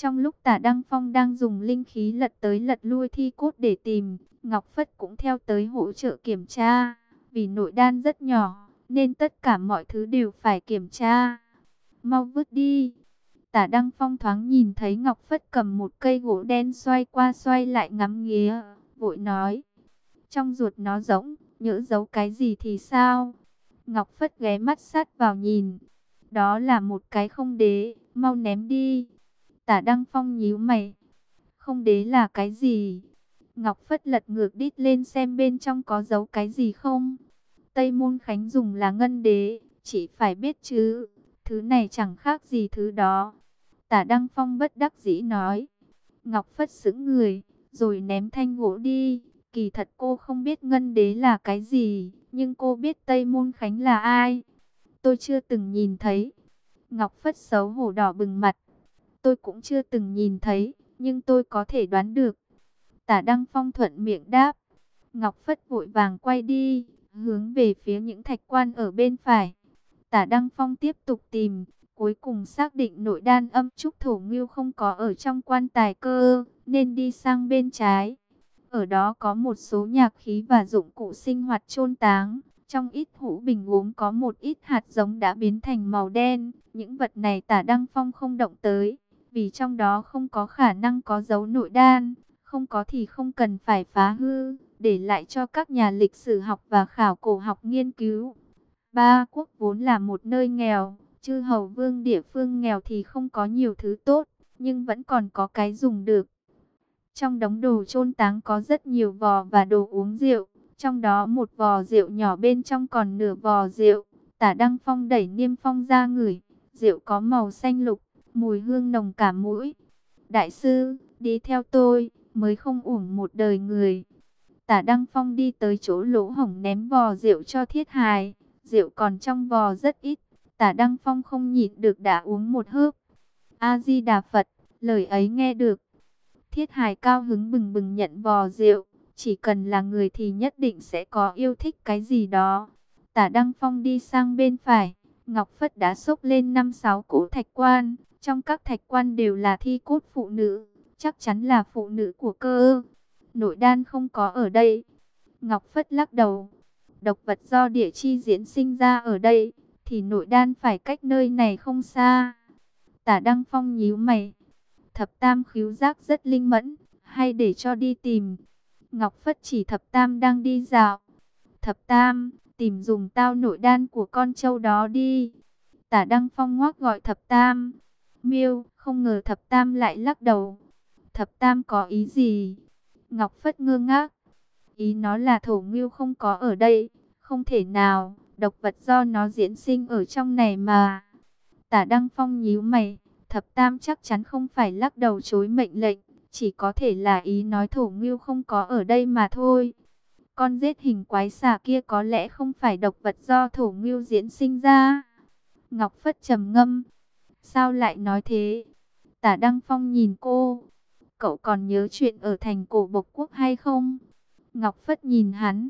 Trong lúc tả Đăng Phong đang dùng linh khí lật tới lật lui thi cốt để tìm, Ngọc Phất cũng theo tới hỗ trợ kiểm tra. Vì nội đan rất nhỏ, nên tất cả mọi thứ đều phải kiểm tra. Mau vứt đi. Tả Đăng Phong thoáng nhìn thấy Ngọc Phất cầm một cây gỗ đen xoay qua xoay lại ngắm nghía, vội nói. Trong ruột nó rỗng, nhỡ giấu cái gì thì sao? Ngọc Phất ghé mắt sát vào nhìn. Đó là một cái không đế, mau ném đi. Tả Đăng Phong nhíu mày. Không đế là cái gì? Ngọc Phất lật ngược đít lên xem bên trong có giấu cái gì không. Tây Môn Khánh dùng là ngân đế, chỉ phải biết chứ. Thứ này chẳng khác gì thứ đó. Tả Đăng Phong bất đắc dĩ nói. Ngọc Phất xứng người, rồi ném thanh gỗ đi. Kỳ thật cô không biết ngân đế là cái gì, nhưng cô biết Tây Môn Khánh là ai. Tôi chưa từng nhìn thấy. Ngọc Phất xấu hổ đỏ bừng mặt. Tôi cũng chưa từng nhìn thấy, nhưng tôi có thể đoán được. Tả Đăng Phong thuận miệng đáp. Ngọc Phất vội vàng quay đi, hướng về phía những thạch quan ở bên phải. Tả Đăng Phong tiếp tục tìm, cuối cùng xác định nội đan âm trúc thổ ngưu không có ở trong quan tài cơ, nên đi sang bên trái. Ở đó có một số nhạc khí và dụng cụ sinh hoạt chôn táng. Trong ít hũ bình uống có một ít hạt giống đã biến thành màu đen. Những vật này tả Đăng Phong không động tới, vì trong đó không có khả năng có dấu nội đan. Không có thì không cần phải phá hư, để lại cho các nhà lịch sử học và khảo cổ học nghiên cứu. Ba quốc vốn là một nơi nghèo, chư hầu vương địa phương nghèo thì không có nhiều thứ tốt, nhưng vẫn còn có cái dùng được. Trong đống đồ chôn táng có rất nhiều vò và đồ uống rượu, trong đó một vò rượu nhỏ bên trong còn nửa vò rượu. Tả Đăng Phong đẩy Niêm Phong ra ngửi, rượu có màu xanh lục, mùi hương nồng cả mũi. Đại sư, đi theo tôi, mới không uổng một đời người. Tả Đăng Phong đi tới chỗ lỗ hổng ném vò rượu cho thiết hài, rượu còn trong vò rất ít. Tả Đăng Phong không nhịn được đã uống một hớp. A-di-đà Phật, lời ấy nghe được, Thiết hài cao hứng bừng bừng nhận vò rượu. Chỉ cần là người thì nhất định sẽ có yêu thích cái gì đó. Tả Đăng Phong đi sang bên phải. Ngọc Phất đã xốc lên năm sáu cỗ thạch quan. Trong các thạch quan đều là thi cốt phụ nữ. Chắc chắn là phụ nữ của cơ. Nội đan không có ở đây. Ngọc Phất lắc đầu. Độc vật do địa chi diễn sinh ra ở đây. Thì nội đan phải cách nơi này không xa. Tả Đăng Phong nhíu mày thập tam khíu giác rất linh mẫn, hay để cho đi tìm. Ngọc Phất chỉ thập tam đang đi dạo. Thập tam, tìm dùng tao nội đan của con trâu đó đi. Tả Đăng Phong ngoác gọi thập tam. Miêu, không ngờ thập tam lại lắc đầu. Thập tam có ý gì? Ngọc Phất ngơ ngác. Ý nó là thổ ngưu không có ở đây. Không thể nào, độc vật do nó diễn sinh ở trong này mà. Tả Đăng Phong nhíu mày. Thập Tam chắc chắn không phải lắc đầu chối mệnh lệnh, chỉ có thể là ý nói thổ ngưu không có ở đây mà thôi. Con giết hình quái xà kia có lẽ không phải độc vật do thổ ngưu diễn sinh ra. Ngọc Phất trầm ngâm. Sao lại nói thế? Tả Đăng Phong nhìn cô. Cậu còn nhớ chuyện ở thành cổ Bộc Quốc hay không? Ngọc Phất nhìn hắn.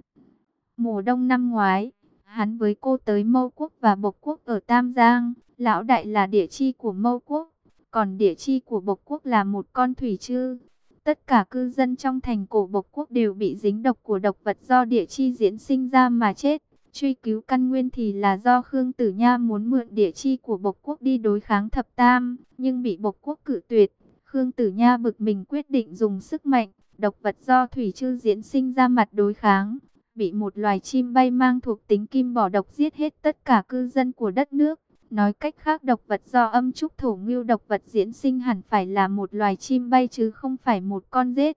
Mùa đông năm ngoái, hắn với cô tới Mâu Quốc và Bộc Quốc ở Tam Giang. Lão đại là địa chi của Mâu Quốc, còn địa chi của Bộc Quốc là một con thủy chư. Tất cả cư dân trong thành cổ Bộc Quốc đều bị dính độc của độc vật do địa chi diễn sinh ra mà chết. Truy cứu căn nguyên thì là do Khương Tử Nha muốn mượn địa chi của Bộc Quốc đi đối kháng thập tam, nhưng bị Bộc Quốc cử tuyệt. Khương Tử Nha bực mình quyết định dùng sức mạnh, độc vật do thủy chư diễn sinh ra mặt đối kháng. Bị một loài chim bay mang thuộc tính kim bỏ độc giết hết tất cả cư dân của đất nước. Nói cách khác độc vật do âm trúc thổ ngưu độc vật diễn sinh hẳn phải là một loài chim bay chứ không phải một con rết.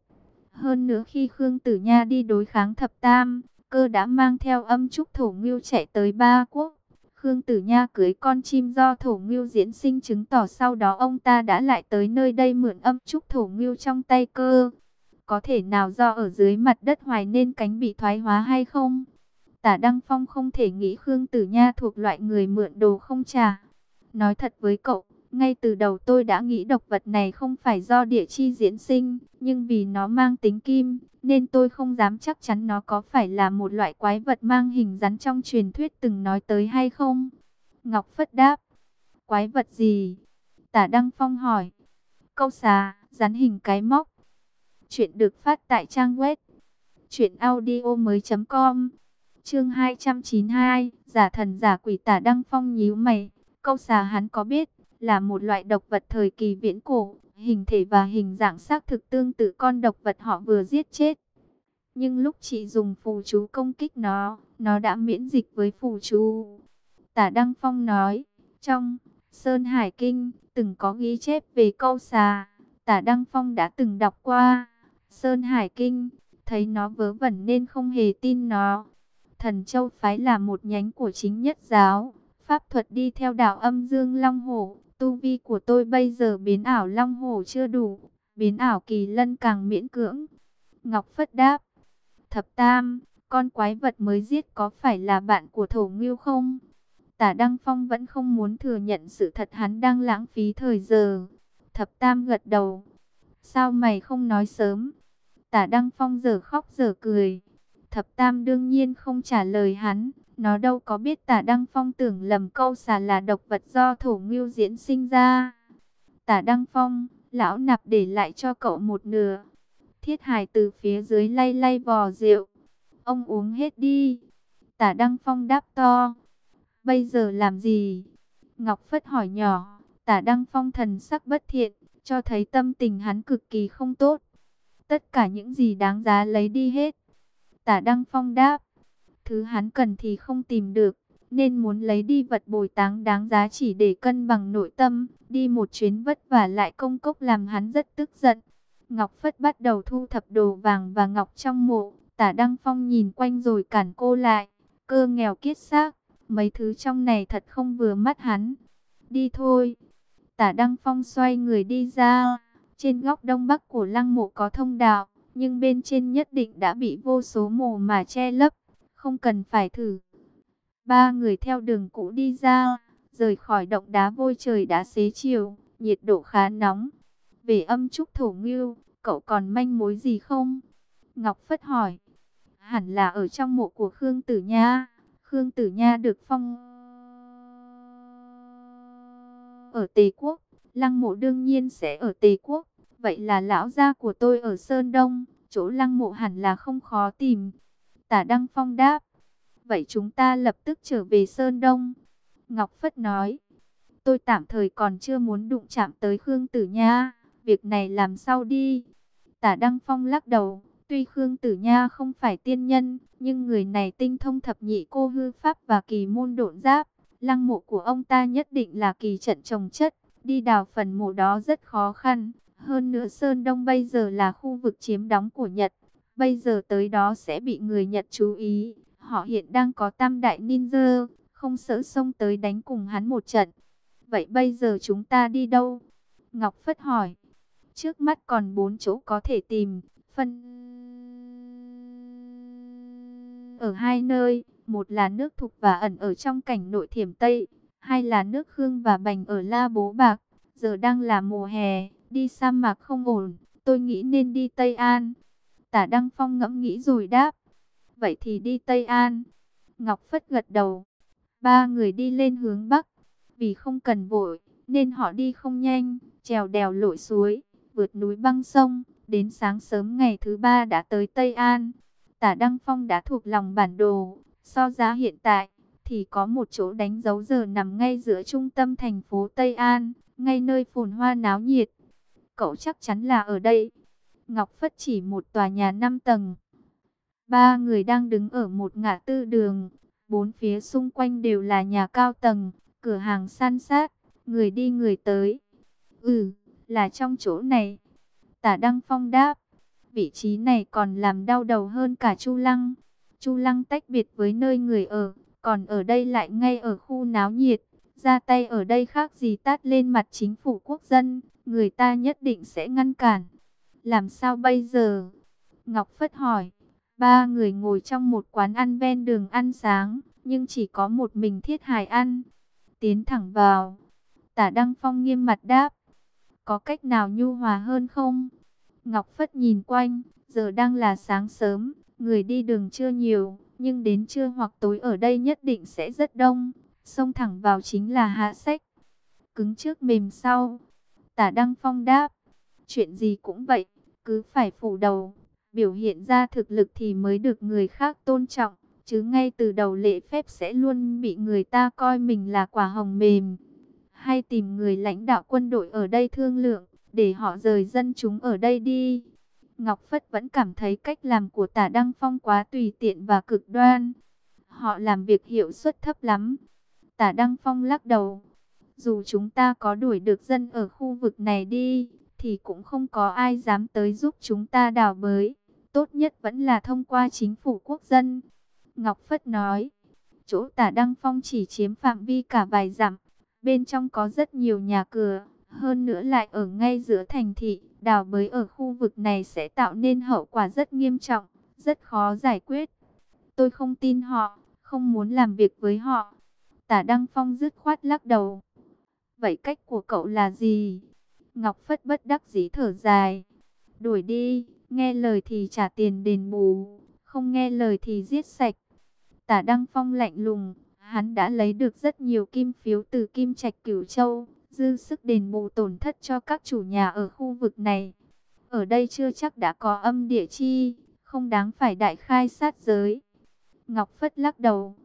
Hơn nữa khi Khương Tử Nha đi đối kháng thập tam, cơ đã mang theo âm trúc thổ ngưu chạy tới ba quốc. Khương Tử Nha cưới con chim do thổ ngưu diễn sinh chứng tỏ sau đó ông ta đã lại tới nơi đây mượn âm trúc thổ ngưu trong tay cơ. Có thể nào do ở dưới mặt đất hoài nên cánh bị thoái hóa hay không? Tả Đăng Phong không thể nghĩ Khương Tử Nha thuộc loại người mượn đồ không trả. Nói thật với cậu, ngay từ đầu tôi đã nghĩ độc vật này không phải do địa chi diễn sinh, nhưng vì nó mang tính kim, nên tôi không dám chắc chắn nó có phải là một loại quái vật mang hình rắn trong truyền thuyết từng nói tới hay không. Ngọc Phất đáp, quái vật gì? Tả Đăng Phong hỏi, câu xà, rắn hình cái móc. Chuyện được phát tại trang web chuyểnaudio.com Chương 292, giả thần giả quỷ Tả Đăng Phong nhíu mày, câu xà hắn có biết, là một loại độc vật thời kỳ viễn cổ, hình thể và hình dạng xác thực tương tự con độc vật họ vừa giết chết. Nhưng lúc chị dùng phù chú công kích nó, nó đã miễn dịch với phù chú. Tả Đăng Phong nói, trong Sơn Hải Kinh từng có ghi chép về câu xà, Tả Đăng Phong đã từng đọc qua. Sơn Hải Kinh, thấy nó vớ vẩn nên không hề tin nó. Thần Châu Phái là một nhánh của chính nhất giáo, pháp thuật đi theo đạo âm dương Long Hổ. Tu vi của tôi bây giờ biến ảo Long Hổ chưa đủ, biến ảo kỳ lân càng miễn cưỡng. Ngọc Phất đáp, thập tam, con quái vật mới giết có phải là bạn của thổ ngưu không? Tả Đăng Phong vẫn không muốn thừa nhận sự thật hắn đang lãng phí thời giờ. Thập Tam gật đầu. Sao mày không nói sớm? Tả Đăng Phong giờ khóc giờ cười. Thập Tam đương nhiên không trả lời hắn. Nó đâu có biết Tả Đăng Phong tưởng lầm câu xà là độc vật do thổ ngưu diễn sinh ra. Tả Đăng Phong, lão nạp để lại cho cậu một nửa. Thiết hài từ phía dưới lay lay vò rượu. Ông uống hết đi. Tả Đăng Phong đáp to. Bây giờ làm gì? Ngọc Phất hỏi nhỏ. Tả Đăng Phong thần sắc bất thiện, cho thấy tâm tình hắn cực kỳ không tốt. Tất cả những gì đáng giá lấy đi hết. Tả Đăng Phong đáp. Thứ hắn cần thì không tìm được, nên muốn lấy đi vật bồi táng đáng giá chỉ để cân bằng nội tâm. Đi một chuyến vất vả lại công cốc làm hắn rất tức giận. Ngọc Phất bắt đầu thu thập đồ vàng và ngọc trong mộ. Tả Đăng Phong nhìn quanh rồi cản cô lại. Cơ nghèo kiết xác. Mấy thứ trong này thật không vừa mắt hắn. Đi thôi. Tả Đăng Phong xoay người đi ra. Trên góc đông bắc của lăng mộ có thông đạo. Nhưng bên trên nhất định đã bị vô số mồ mà che lấp. Không cần phải thử. Ba người theo đường cũ đi ra. Rời khỏi động đá vôi trời đã xế chiều. Nhiệt độ khá nóng. Về âm trúc thổ ngưu, cậu còn manh mối gì không? Ngọc Phất hỏi. Hẳn là ở trong mộ của Khương Tử Nha. Khương Tử Nha được phong ở Tề Quốc, lăng mộ đương nhiên sẽ ở Tề Quốc. Vậy là lão gia của tôi ở Sơn Đông, chỗ lăng mộ hẳn là không khó tìm. Tả Đăng Phong đáp, vậy chúng ta lập tức trở về Sơn Đông. Ngọc Phất nói, tôi tạm thời còn chưa muốn đụng chạm tới Khương Tử Nha, việc này làm sao đi. Tả Đăng Phong lắc đầu, Tuy Khương Tử Nha không phải tiên nhân, nhưng người này tinh thông thập nhị cô hư pháp và kỳ môn độn giáp. Lăng mộ của ông ta nhất định là kỳ trận trồng chất, đi đào phần mộ đó rất khó khăn. Hơn nữa Sơn Đông bây giờ là khu vực chiếm đóng của Nhật, bây giờ tới đó sẽ bị người Nhật chú ý. Họ hiện đang có tam đại ninja, không sợ xông tới đánh cùng hắn một trận. Vậy bây giờ chúng ta đi đâu? Ngọc Phất hỏi. Trước mắt còn bốn chỗ có thể tìm, phân ở hai nơi, một là nước thục và ẩn ở trong cảnh nội thiểm Tây, hai là nước Khương và Bành ở La Bố Bạc. Giờ đang là mùa hè, đi sa mạc không ổn, tôi nghĩ nên đi Tây An. Tả Đăng Phong ngẫm nghĩ rồi đáp, vậy thì đi Tây An. Ngọc Phất gật đầu, ba người đi lên hướng Bắc, vì không cần vội, nên họ đi không nhanh, trèo đèo lội suối, vượt núi băng sông, đến sáng sớm ngày thứ ba đã tới Tây An. Tả Đăng Phong đã thuộc lòng bản đồ, so giá hiện tại, thì có một chỗ đánh dấu giờ nằm ngay giữa trung tâm thành phố Tây An, ngay nơi phồn hoa náo nhiệt. Cậu chắc chắn là ở đây. Ngọc Phất chỉ một tòa nhà 5 tầng. Ba người đang đứng ở một ngã tư đường, bốn phía xung quanh đều là nhà cao tầng, cửa hàng san sát, người đi người tới. Ừ, là trong chỗ này. Tả Đăng Phong đáp vị trí này còn làm đau đầu hơn cả Chu Lăng. Chu Lăng tách biệt với nơi người ở, còn ở đây lại ngay ở khu náo nhiệt. Ra tay ở đây khác gì tát lên mặt chính phủ quốc dân, người ta nhất định sẽ ngăn cản. Làm sao bây giờ? Ngọc Phất hỏi. Ba người ngồi trong một quán ăn ven đường ăn sáng, nhưng chỉ có một mình thiết hài ăn. Tiến thẳng vào. Tả Đăng Phong nghiêm mặt đáp. Có cách nào nhu hòa hơn không? Ngọc Phất nhìn quanh, giờ đang là sáng sớm, người đi đường chưa nhiều, nhưng đến trưa hoặc tối ở đây nhất định sẽ rất đông. Xông thẳng vào chính là hạ sách. Cứng trước mềm sau. Tả Đăng Phong đáp, chuyện gì cũng vậy, cứ phải phủ đầu, biểu hiện ra thực lực thì mới được người khác tôn trọng, chứ ngay từ đầu lễ phép sẽ luôn bị người ta coi mình là quả hồng mềm. Hay tìm người lãnh đạo quân đội ở đây thương lượng, để họ rời dân chúng ở đây đi. Ngọc Phất vẫn cảm thấy cách làm của tả Đăng Phong quá tùy tiện và cực đoan. Họ làm việc hiệu suất thấp lắm. Tả Đăng Phong lắc đầu. Dù chúng ta có đuổi được dân ở khu vực này đi, thì cũng không có ai dám tới giúp chúng ta đào bới. Tốt nhất vẫn là thông qua chính phủ quốc dân. Ngọc Phất nói, chỗ tả Đăng Phong chỉ chiếm phạm vi cả vài dặm. Bên trong có rất nhiều nhà cửa, hơn nữa lại ở ngay giữa thành thị. Đào bới ở khu vực này sẽ tạo nên hậu quả rất nghiêm trọng, rất khó giải quyết. Tôi không tin họ, không muốn làm việc với họ. Tả Đăng Phong dứt khoát lắc đầu. Vậy cách của cậu là gì? Ngọc Phất bất đắc dĩ thở dài. Đuổi đi, nghe lời thì trả tiền đền bù, không nghe lời thì giết sạch. Tả Đăng Phong lạnh lùng, hắn đã lấy được rất nhiều kim phiếu từ Kim Trạch Cửu Châu, dư sức đền bù tổn thất cho các chủ nhà ở khu vực này. Ở đây chưa chắc đã có âm địa chi, không đáng phải đại khai sát giới. Ngọc Phất lắc đầu,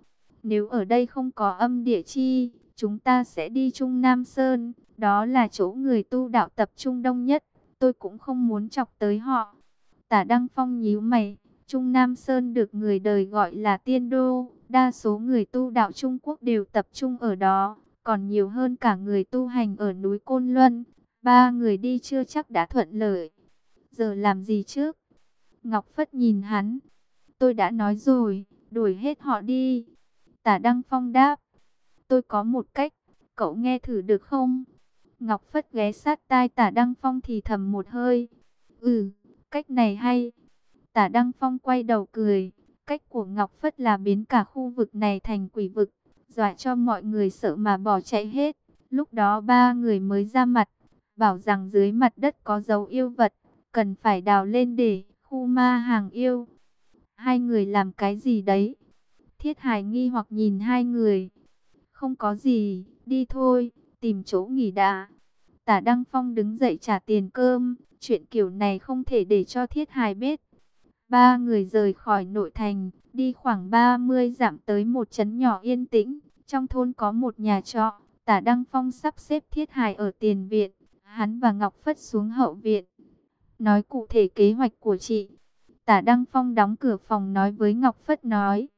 nếu ở đây không có âm địa chi, chúng ta sẽ đi Trung Nam Sơn, đó là chỗ người tu đạo tập trung đông nhất, tôi cũng không muốn chọc tới họ. Tả Đăng Phong nhíu mày, Trung Nam Sơn được người đời gọi là tiên đô, đa số người tu đạo Trung Quốc đều tập trung ở đó, còn nhiều hơn cả người tu hành ở núi Côn Luân. Ba người đi chưa chắc đã thuận lợi. Giờ làm gì trước? Ngọc Phất nhìn hắn. Tôi đã nói rồi, đuổi hết họ đi. Tả Đăng Phong đáp. Tôi có một cách, cậu nghe thử được không? Ngọc Phất ghé sát tai tả Đăng Phong thì thầm một hơi. Ừ, cách này hay. Tả Đăng Phong quay đầu cười. Cách của Ngọc Phất là biến cả khu vực này thành quỷ vực dọa cho mọi người sợ mà bỏ chạy hết. Lúc đó ba người mới ra mặt, bảo rằng dưới mặt đất có dấu yêu vật, cần phải đào lên để khu ma hàng yêu. Hai người làm cái gì đấy? Thiết Hải nghi hoặc nhìn hai người. Không có gì, đi thôi, tìm chỗ nghỉ đã. Tả Đăng Phong đứng dậy trả tiền cơm, chuyện kiểu này không thể để cho Thiết Hải biết. Ba người rời khỏi nội thành, đi khoảng 30 dặm tới một trấn nhỏ yên tĩnh. Trong thôn có một nhà trọ, tả Đăng Phong sắp xếp thiết hài ở tiền viện, hắn và Ngọc Phất xuống hậu viện. Nói cụ thể kế hoạch của chị, tả Đăng Phong đóng cửa phòng nói với Ngọc Phất nói.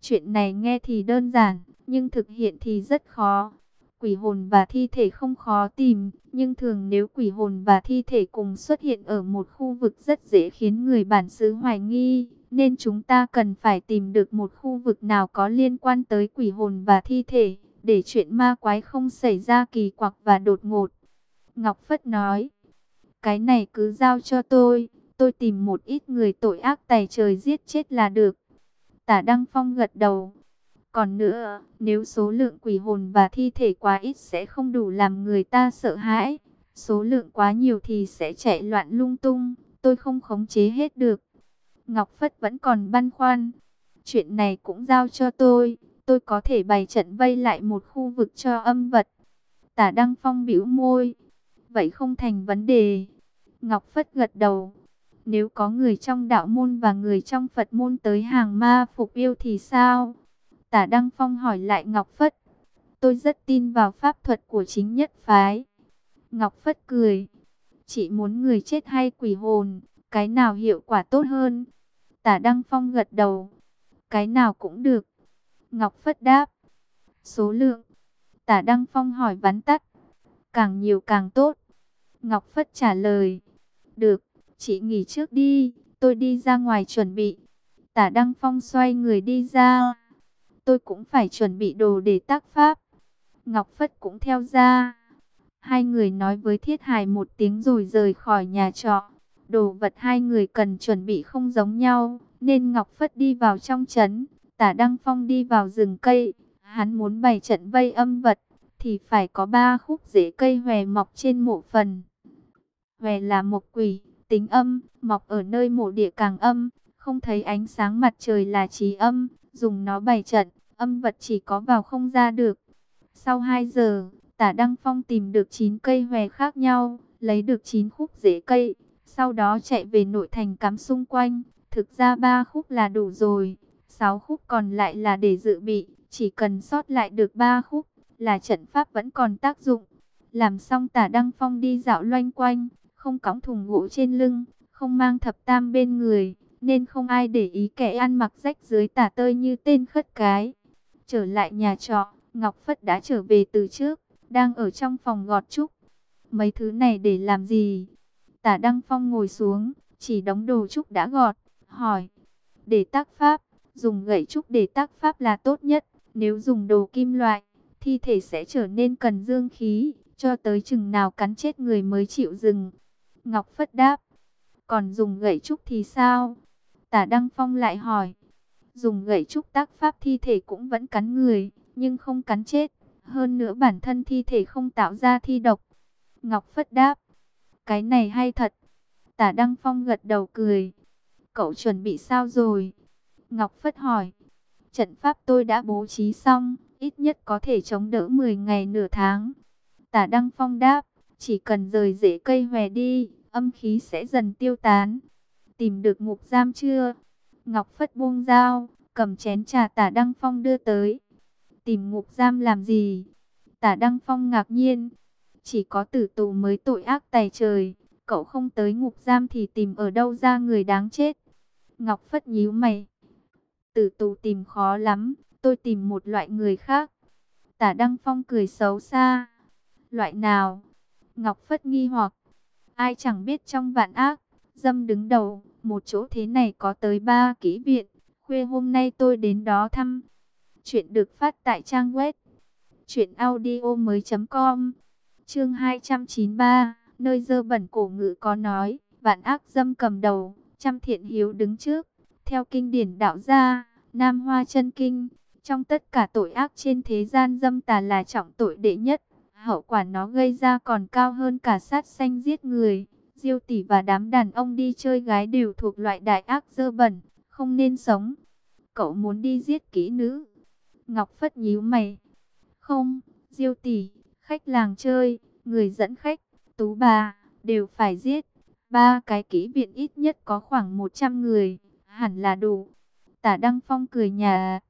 Chuyện này nghe thì đơn giản, nhưng thực hiện thì rất khó. Quỷ hồn và thi thể không khó tìm, nhưng thường nếu quỷ hồn và thi thể cùng xuất hiện ở một khu vực rất dễ khiến người bản xứ hoài nghi nên chúng ta cần phải tìm được một khu vực nào có liên quan tới quỷ hồn và thi thể, để chuyện ma quái không xảy ra kỳ quặc và đột ngột. Ngọc Phất nói, cái này cứ giao cho tôi, tôi tìm một ít người tội ác tày trời giết chết là được. Tả Đăng Phong gật đầu. Còn nữa, nếu số lượng quỷ hồn và thi thể quá ít sẽ không đủ làm người ta sợ hãi. Số lượng quá nhiều thì sẽ chạy loạn lung tung, tôi không khống chế hết được. Ngọc Phất vẫn còn băn khoăn. Chuyện này cũng giao cho tôi, tôi có thể bày trận vây lại một khu vực cho âm vật. Tả Đăng Phong bĩu môi. Vậy không thành vấn đề. Ngọc Phất gật đầu. Nếu có người trong đạo môn và người trong Phật môn tới hàng ma phục yêu thì sao? Tả Đăng Phong hỏi lại Ngọc Phất. Tôi rất tin vào pháp thuật của chính nhất phái. Ngọc Phất cười. Chị muốn người chết hay quỷ hồn, cái nào hiệu quả tốt hơn? Tả Đăng Phong gật đầu. Cái nào cũng được. Ngọc Phất đáp. Số lượng. Tả Đăng Phong hỏi vắn tắt. Càng nhiều càng tốt. Ngọc Phất trả lời. Được, chị nghỉ trước đi. Tôi đi ra ngoài chuẩn bị. Tả Đăng Phong xoay người đi ra. Tôi cũng phải chuẩn bị đồ để tác pháp. Ngọc Phất cũng theo ra. Hai người nói với Thiết Hải một tiếng rồi rời khỏi nhà trọ. Đồ vật hai người cần chuẩn bị không giống nhau, nên Ngọc Phất đi vào trong trấn, tả Đăng Phong đi vào rừng cây. Hắn muốn bày trận vây âm vật, thì phải có ba khúc rễ cây hòe mọc trên mộ phần. Hòe là một quỷ, tính âm, mọc ở nơi mộ địa càng âm, không thấy ánh sáng mặt trời là trí âm, dùng nó bày trận, âm vật chỉ có vào không ra được. Sau 2 giờ, tả Đăng Phong tìm được 9 cây hòe khác nhau, lấy được 9 khúc rễ cây, sau đó chạy về nội thành cắm xung quanh. Thực ra ba khúc là đủ rồi, 6 khúc còn lại là để dự bị, chỉ cần sót lại được 3 khúc là trận pháp vẫn còn tác dụng. Làm xong tả Đăng Phong đi dạo loanh quanh, không cõng thùng gỗ trên lưng, không mang thập tam bên người, nên không ai để ý kẻ ăn mặc rách dưới tả tơi như tên khất cái. Trở lại nhà trọ, Ngọc Phất đã trở về từ trước, đang ở trong phòng gọt trúc. Mấy thứ này để làm gì? Tả Đăng Phong ngồi xuống, chỉ đóng đồ trúc đã gọt, hỏi. Để tác pháp, dùng gậy trúc để tác pháp là tốt nhất. Nếu dùng đồ kim loại, thi thể sẽ trở nên cần dương khí, cho tới chừng nào cắn chết người mới chịu dừng. Ngọc Phất đáp, còn dùng gậy trúc thì sao? Tả Đăng Phong lại hỏi, dùng gậy trúc tác pháp thi thể cũng vẫn cắn người, nhưng không cắn chết. Hơn nữa bản thân thi thể không tạo ra thi độc. Ngọc Phất đáp, cái này hay thật. Tả Đăng Phong gật đầu cười. Cậu chuẩn bị sao rồi? Ngọc Phất hỏi. Trận pháp tôi đã bố trí xong, ít nhất có thể chống đỡ 10 ngày nửa tháng. Tả Đăng Phong đáp, chỉ cần rời rễ cây hòe đi, âm khí sẽ dần tiêu tán. Tìm được ngục giam chưa? Ngọc Phất buông dao, cầm chén trà tả Đăng Phong đưa tới. Tìm ngục giam làm gì? Tả Đăng Phong ngạc nhiên. Chỉ có tử tù mới tội ác tài trời. Cậu không tới ngục giam thì tìm ở đâu ra người đáng chết. Ngọc Phất nhíu mày. Tử tù tìm khó lắm. Tôi tìm một loại người khác. Tả Đăng Phong cười xấu xa. Loại nào? Ngọc Phất nghi hoặc. Ai chẳng biết trong vạn ác. Dâm đứng đầu. Một chỗ thế này có tới ba kỹ viện. Khuya hôm nay tôi đến đó thăm. Chuyện được phát tại trang web. chuyệnaudio mới .com Chương 293 Nơi dơ bẩn cổ ngữ có nói, Vạn ác dâm cầm đầu, Trăm thiện hiếu đứng trước Theo kinh điển đạo gia, Nam Hoa chân Kinh, Trong tất cả tội ác trên thế gian dâm tà là trọng tội đệ nhất Hậu quả nó gây ra còn cao hơn cả sát sanh giết người Diêu tỷ và đám đàn ông đi chơi gái đều thuộc loại đại ác dơ bẩn Không nên sống Cậu muốn đi giết kỹ nữ Ngọc Phất nhíu mày. Không, Diêu tỷ, khách làng chơi, người dẫn khách, tú bà, đều phải giết. Ba cái kỹ viện ít nhất có khoảng 100 người, hẳn là đủ. Tả Đăng Phong cười nhà.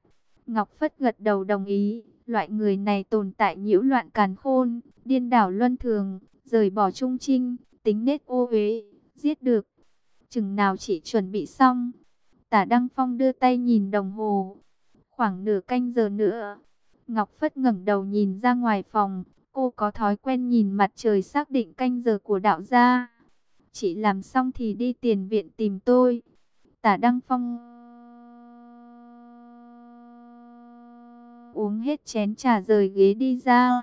Ngọc Phất gật đầu đồng ý, loại người này tồn tại nhiễu loạn càn khôn, điên đảo luân thường, rời bỏ trung trinh, tính nết ô uế, giết được. Chừng nào chỉ chuẩn bị xong. Tả Đăng Phong đưa tay nhìn đồng hồ, Khoảng nửa canh giờ nữa, Ngọc Phất ngẩng đầu nhìn ra ngoài phòng. Cô có thói quen nhìn mặt trời xác định canh giờ của đạo gia. Chị làm xong thì đi tiền viện tìm tôi. Tả Đăng Phong uống hết chén trà rời ghế đi ra.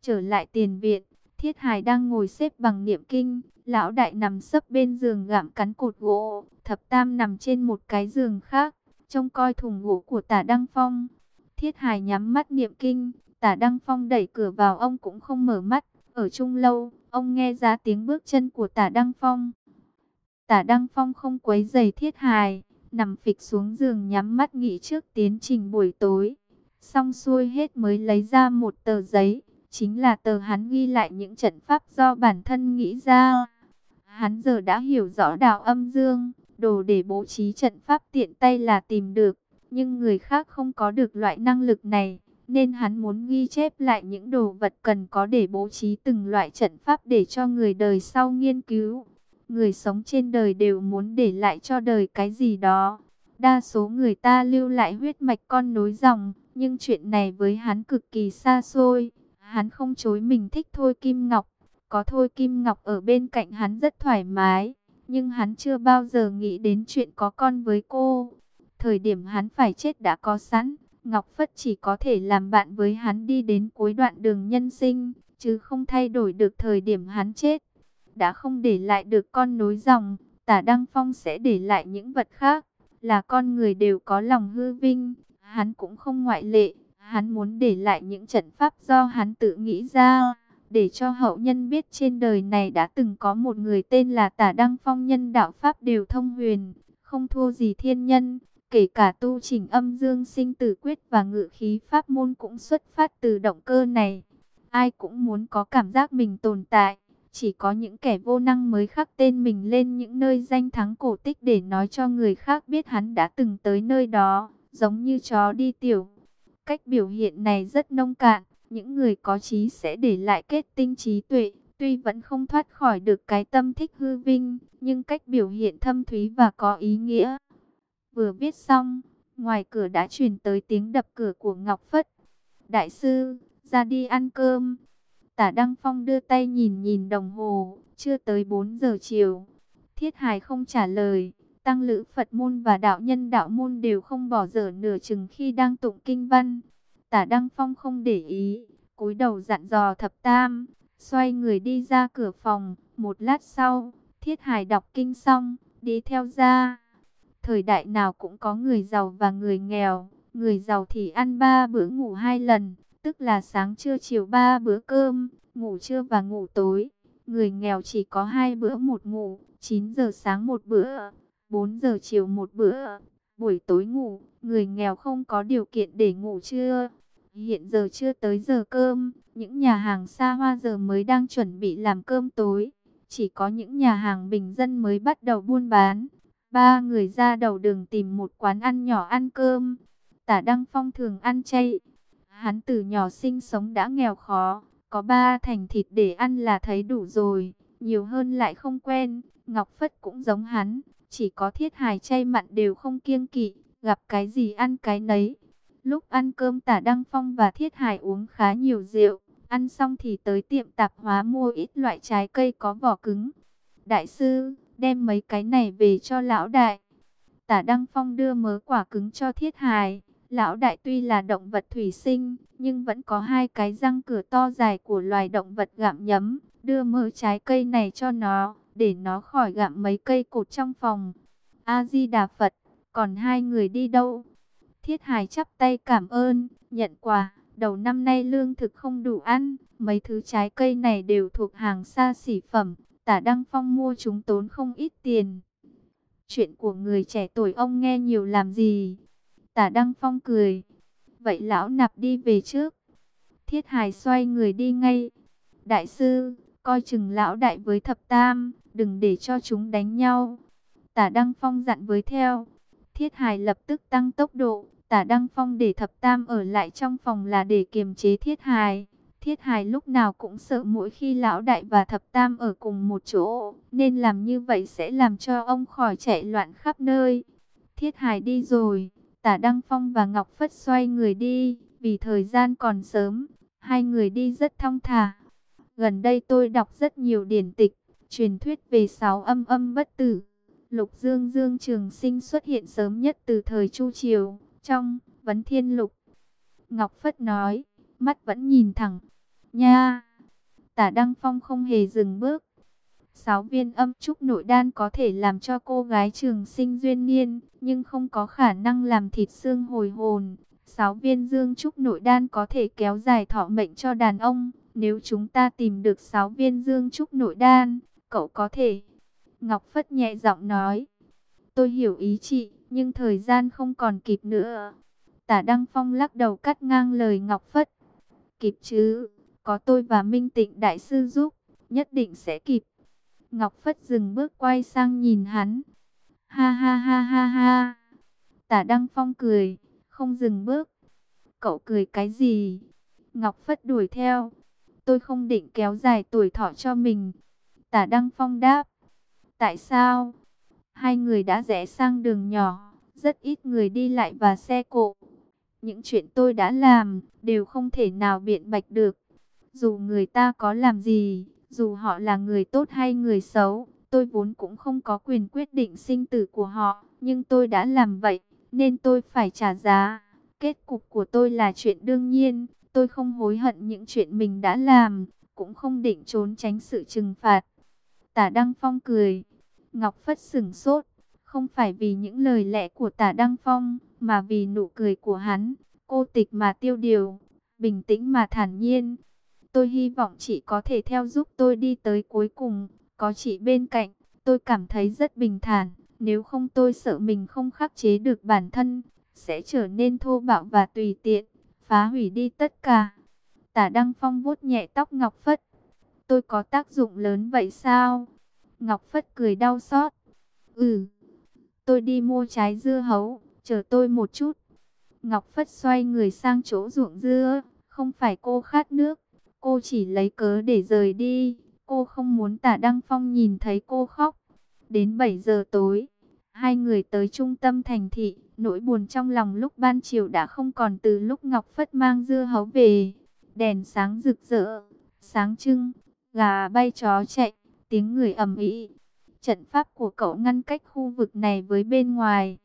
Trở lại tiền viện, Thiết Hải đang ngồi xếp bằng niệm kinh. Lão đại nằm sấp bên giường gặm cắn cột gỗ. Thập Tam nằm trên một cái giường khác trông coi thùng gỗ của tả Đăng Phong. Thiết Hải nhắm mắt niệm kinh, tả Đăng Phong đẩy cửa vào ông cũng không mở mắt. Ở chung lâu, ông nghe ra tiếng bước chân của tả Đăng Phong. Tả Đăng Phong không quấy giày Thiết Hải, nằm phịch xuống giường nhắm mắt nghỉ trước tiến trình buổi tối. Xong xuôi hết mới lấy ra một tờ giấy, chính là tờ hắn ghi lại những trận pháp do bản thân nghĩ ra. Hắn giờ đã hiểu rõ đạo âm dương, đồ để bố trí trận pháp tiện tay là tìm được, nhưng người khác không có được loại năng lực này, nên hắn muốn ghi chép lại những đồ vật cần có để bố trí từng loại trận pháp để cho người đời sau nghiên cứu. Người sống trên đời đều muốn để lại cho đời cái gì đó. Đa số người ta lưu lại huyết mạch con nối dòng, nhưng chuyện này với hắn cực kỳ xa xôi. Hắn không chối mình thích Thôi Kim Ngọc, có Thôi Kim Ngọc ở bên cạnh hắn rất thoải mái nhưng hắn chưa bao giờ nghĩ đến chuyện có con với cô. Thời điểm hắn phải chết đã có sẵn, Ngọc Phất chỉ có thể làm bạn với hắn đi đến cuối đoạn đường nhân sinh, chứ không thay đổi được thời điểm hắn chết. Đã không để lại được con nối dòng, tả Đăng Phong sẽ để lại những vật khác, là con người đều có lòng hư vinh, hắn cũng không ngoại lệ, hắn muốn để lại những trận pháp do hắn tự nghĩ ra để cho hậu nhân biết trên đời này đã từng có một người tên là Tả Đăng Phong nhân đạo Pháp đều thông huyền, không thua gì thiên nhân, kể cả tu trình âm dương sinh tử quyết và ngự khí Pháp môn cũng xuất phát từ động cơ này. Ai cũng muốn có cảm giác mình tồn tại, Chỉ có những kẻ vô năng mới khắc tên mình lên những nơi danh thắng cổ tích để nói cho người khác biết hắn đã từng tới nơi đó, giống như chó đi tiểu. Cách biểu hiện này rất nông cạn, những người có trí sẽ để lại kết tinh trí tuệ, tuy vẫn không thoát khỏi được cái tâm thích hư vinh, nhưng cách biểu hiện thâm thúy và có ý nghĩa. Vừa viết xong, ngoài cửa đã truyền tới tiếng đập cửa của Ngọc Phất. Đại sư, ra đi ăn cơm. Tả Đăng Phong đưa tay nhìn nhìn đồng hồ, chưa tới 4 giờ chiều. Thiết Hải không trả lời, Tăng Lữ Phật môn và đạo nhân đạo môn đều không bỏ dở nửa chừng khi đang tụng kinh văn. Tả Đăng Phong không để ý, cúi đầu dặn dò thập tam, xoay người đi ra cửa phòng. Một lát sau, Thiết Hải đọc kinh xong, đi theo ra. Thời đại nào cũng có người giàu và người nghèo, người giàu thì ăn ba bữa ngủ hai lần, tức là sáng trưa chiều ba bữa cơm, ngủ trưa và ngủ tối. Người nghèo chỉ có hai bữa một ngủ, 9 giờ sáng một bữa, 4 giờ chiều một bữa. Buổi tối ngủ, người nghèo không có điều kiện để ngủ trưa. Hiện giờ chưa tới giờ cơm, những nhà hàng xa hoa giờ mới đang chuẩn bị làm cơm tối. Chỉ có những nhà hàng bình dân mới bắt đầu buôn bán. Ba người ra đầu đường tìm một quán ăn nhỏ ăn cơm. Tả Đăng Phong thường ăn chay, Hắn từ nhỏ sinh sống đã nghèo khó, có ba thành thịt để ăn là thấy đủ rồi, nhiều hơn lại không quen. Ngọc Phất cũng giống hắn, chỉ có thiết hài chay mặn đều không kiêng kỵ, gặp cái gì ăn cái nấy. Lúc ăn cơm tả Đăng Phong và thiết hài uống khá nhiều rượu, ăn xong thì tới tiệm tạp hóa mua ít loại trái cây có vỏ cứng. Đại sư, đem mấy cái này về cho lão đại. Tả Đăng Phong đưa mớ quả cứng cho thiết hài. Lão đại tuy là động vật thủy sinh, nhưng vẫn có hai cái răng cửa to dài của loài động vật gặm nhấm. Đưa mớ trái cây này cho nó, để nó khỏi gặm mấy cây cột trong phòng. A-di-đà Phật, còn hai người đi đâu? Thiết Hải chắp tay cảm ơn, nhận quà. Đầu năm nay lương thực không đủ ăn, mấy thứ trái cây này đều thuộc hàng xa xỉ phẩm. Tả Đăng Phong mua chúng tốn không ít tiền. Chuyện của người trẻ tuổi ông nghe nhiều làm gì? Tả Đăng Phong cười. Vậy lão nạp đi về trước. Thiết Hải xoay người đi ngay. Đại sư, coi chừng lão đại với thập tam, đừng để cho chúng đánh nhau. Tả Đăng Phong dặn với theo. Thiết Hải lập tức tăng tốc độ. Tả Đăng Phong để thập tam ở lại trong phòng là để kiềm chế Thiết Hải. Thiết Hải lúc nào cũng sợ mỗi khi lão đại và thập tam ở cùng một chỗ, nên làm như vậy sẽ làm cho ông khỏi chạy loạn khắp nơi. Thiết Hải đi rồi, Tả Đăng Phong và Ngọc Phất xoay người đi, vì thời gian còn sớm, hai người đi rất thong thả. Gần đây tôi đọc rất nhiều điển tịch, truyền thuyết về sáu âm âm bất tử. Lục Dương Dương Trường Sinh xuất hiện sớm nhất từ thời Chu Triều, trong Vấn Thiên Lục. Ngọc Phất nói, mắt vẫn nhìn thẳng. Nha! Tả Đăng Phong không hề dừng bước, Sáu viên âm trúc nội đan có thể làm cho cô gái trường sinh duyên niên, nhưng không có khả năng làm thịt xương hồi hồn. Sáu viên dương trúc nội đan có thể kéo dài thọ mệnh cho đàn ông. Nếu chúng ta tìm được sáu viên dương trúc nội đan, cậu có thể. Ngọc Phất nhẹ giọng nói. Tôi hiểu ý chị, nhưng thời gian không còn kịp nữa. Tả Đăng Phong lắc đầu cắt ngang lời Ngọc Phất. Kịp chứ, có tôi và Minh Tịnh Đại Sư giúp, nhất định sẽ kịp. Ngọc Phất dừng bước quay sang nhìn hắn. Ha ha ha ha ha. Tả Đăng Phong cười, không dừng bước. Cậu cười cái gì? Ngọc Phất đuổi theo. Tôi không định kéo dài tuổi thọ cho mình. Tả Đăng Phong đáp. Tại sao? Hai người đã rẽ sang đường nhỏ, rất ít người đi lại và xe cộ. Những chuyện tôi đã làm, đều không thể nào biện bạch được. Dù người ta có làm gì, dù họ là người tốt hay người xấu, tôi vốn cũng không có quyền quyết định sinh tử của họ, nhưng tôi đã làm vậy, nên tôi phải trả giá. Kết cục của tôi là chuyện đương nhiên, tôi không hối hận những chuyện mình đã làm, cũng không định trốn tránh sự trừng phạt. Tả Đăng Phong cười, Ngọc Phất sửng sốt, không phải vì những lời lẽ của Tả Đăng Phong, mà vì nụ cười của hắn, cô tịch mà tiêu điều, bình tĩnh mà thản nhiên. Tôi hy vọng chị có thể theo giúp tôi đi tới cuối cùng. Có chị bên cạnh, tôi cảm thấy rất bình thản. Nếu không tôi sợ mình không khắc chế được bản thân, sẽ trở nên thô bạo và tùy tiện, phá hủy đi tất cả. Tả Đăng Phong vuốt nhẹ tóc Ngọc Phất tôi có tác dụng lớn vậy sao? Ngọc Phất cười đau xót. Ừ, tôi đi mua trái dưa hấu, chờ tôi một chút. Ngọc Phất xoay người sang chỗ ruộng dưa, không phải cô khát nước, cô chỉ lấy cớ để rời đi. Cô không muốn tả Đăng Phong nhìn thấy cô khóc. Đến 7 giờ tối, hai người tới trung tâm thành thị, nỗi buồn trong lòng lúc ban chiều đã không còn từ lúc Ngọc Phất mang dưa hấu về. Đèn sáng rực rỡ, sáng trưng, gà bay chó chạy, tiếng người ầm ĩ. Trận pháp của cậu ngăn cách khu vực này với bên ngoài.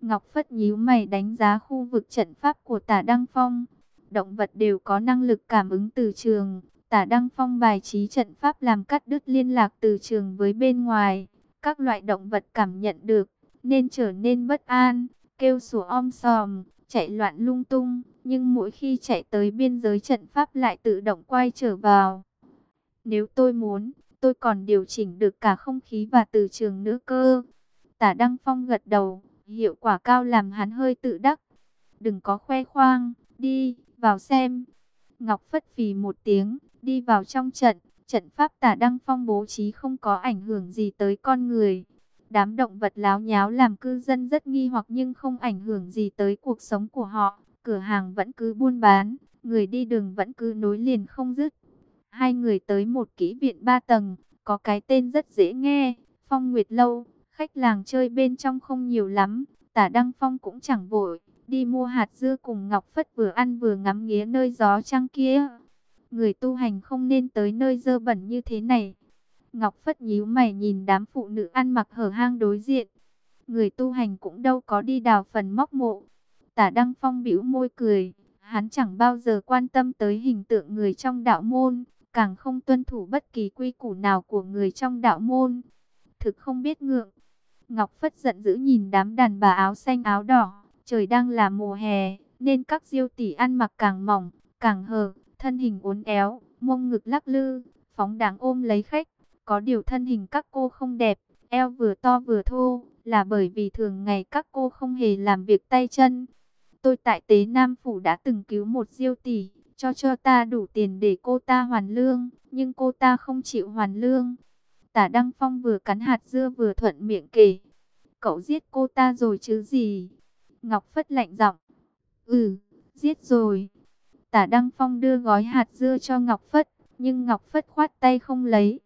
Ngọc Phất nhíu mày đánh giá khu vực trận pháp của tả Đăng Phong. Động vật đều có năng lực cảm ứng từ trường. Tả Đăng Phong bài trí trận pháp làm cắt đứt liên lạc từ trường với bên ngoài. Các loại động vật cảm nhận được, nên trở nên bất an, kêu sủa om sòm, chạy loạn lung tung. Nhưng mỗi khi chạy tới biên giới trận pháp lại tự động quay trở vào. Nếu tôi muốn, tôi còn điều chỉnh được cả không khí và từ trường nữa cơ. Tả Đăng Phong gật đầu, hiệu quả cao làm hắn hơi tự đắc. Đừng có khoe khoang, đi, vào xem. Ngọc phất phì một tiếng, đi vào trong trận. Trận pháp tả Đăng Phong bố trí không có ảnh hưởng gì tới con người. Đám động vật láo nháo làm cư dân rất nghi hoặc nhưng không ảnh hưởng gì tới cuộc sống của họ. Cửa hàng vẫn cứ buôn bán, người đi đường vẫn cứ nối liền không dứt. Hai người tới một kỹ viện ba tầng, có cái tên rất dễ nghe, Phong Nguyệt Lâu. Khách làng chơi bên trong không nhiều lắm, tả Đăng Phong cũng chẳng vội, đi mua hạt dưa cùng Ngọc Phất vừa ăn vừa ngắm nghía nơi gió trăng kia. Người tu hành không nên tới nơi dơ bẩn như thế này. Ngọc Phất nhíu mày nhìn đám phụ nữ ăn mặc hở hang đối diện. Người tu hành cũng đâu có đi đào phần móc mộ. Tả Đăng Phong bĩu môi cười, hắn chẳng bao giờ quan tâm tới hình tượng người trong đạo môn càng không tuân thủ bất kỳ quy củ nào của người trong đạo môn. Thực không biết ngượng. Ngọc Phất giận dữ nhìn đám đàn bà áo xanh áo đỏ, trời đang là mùa hè, nên các diêu tỷ ăn mặc càng mỏng, càng hở, thân hình uốn éo, mông ngực lắc lư, phóng đáng ôm lấy khách. Có điều thân hình các cô không đẹp, eo vừa to vừa thô, là bởi vì thường ngày các cô không hề làm việc tay chân. Tôi tại Tế Nam Phủ đã từng cứu một diêu tỷ, cho cho ta đủ tiền để cô ta hoàn lương, nhưng cô ta không chịu hoàn lương. Tả Đăng Phong vừa cắn hạt dưa vừa thuận miệng kể. Cậu giết cô ta rồi chứ gì? Ngọc Phất lạnh giọng. Ừ, giết rồi. Tả Đăng Phong đưa gói hạt dưa cho Ngọc Phất, nhưng Ngọc Phất khoát tay không lấy.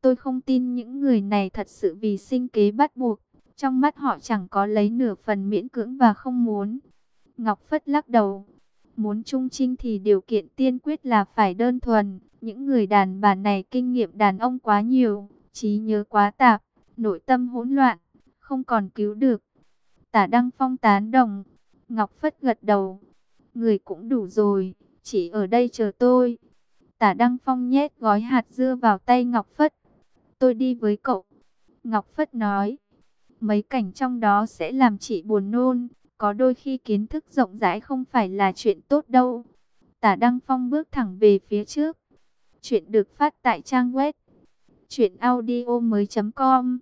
Tôi không tin những người này thật sự vì sinh kế bắt buộc. Trong mắt họ chẳng có lấy nửa phần miễn cưỡng và không muốn. Ngọc Phất lắc đầu, Muốn trung trinh thì điều kiện tiên quyết là phải đơn thuần. Những người đàn bà này kinh nghiệm đàn ông quá nhiều, trí nhớ quá tạp, nội tâm hỗn loạn, không còn cứu được. Tả Đăng Phong tán đồng, Ngọc Phất gật đầu. Người cũng đủ rồi, chỉ ở đây chờ tôi. Tả Đăng Phong nhét gói hạt dưa vào tay Ngọc Phất. Tôi đi với cậu. Ngọc Phất nói, mấy cảnh trong đó sẽ làm chị buồn nôn. Có đôi khi kiến thức rộng rãi không phải là chuyện tốt đâu. Tả Đăng Phong bước thẳng về phía trước. Chuyện được phát tại trang web. Chuyện audio mới com.